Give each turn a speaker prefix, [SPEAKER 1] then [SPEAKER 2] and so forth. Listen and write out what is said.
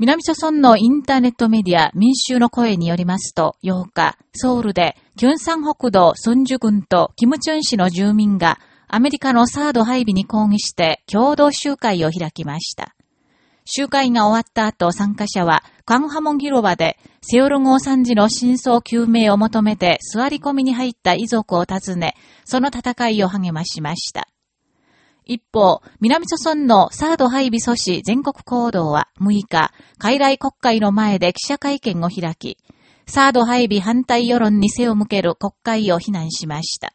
[SPEAKER 1] 南朝村のインターネットメディア民衆の声によりますと、8日、ソウルで、キュンサン北道ソンジュ郡とキムチュン市の住民が、アメリカのサード配備に抗議して共同集会を開きました。集会が終わった後、参加者は、カンハモン広場で、セオル号惨事の真相究明を求めて座り込みに入った遺族を訪ね、その戦いを励ましました。一方、南諸村のサード配備阻止全国行動は6日、海来国会の前で記者会見を開き、サード配備反対世論に背を向ける国会を非難しました。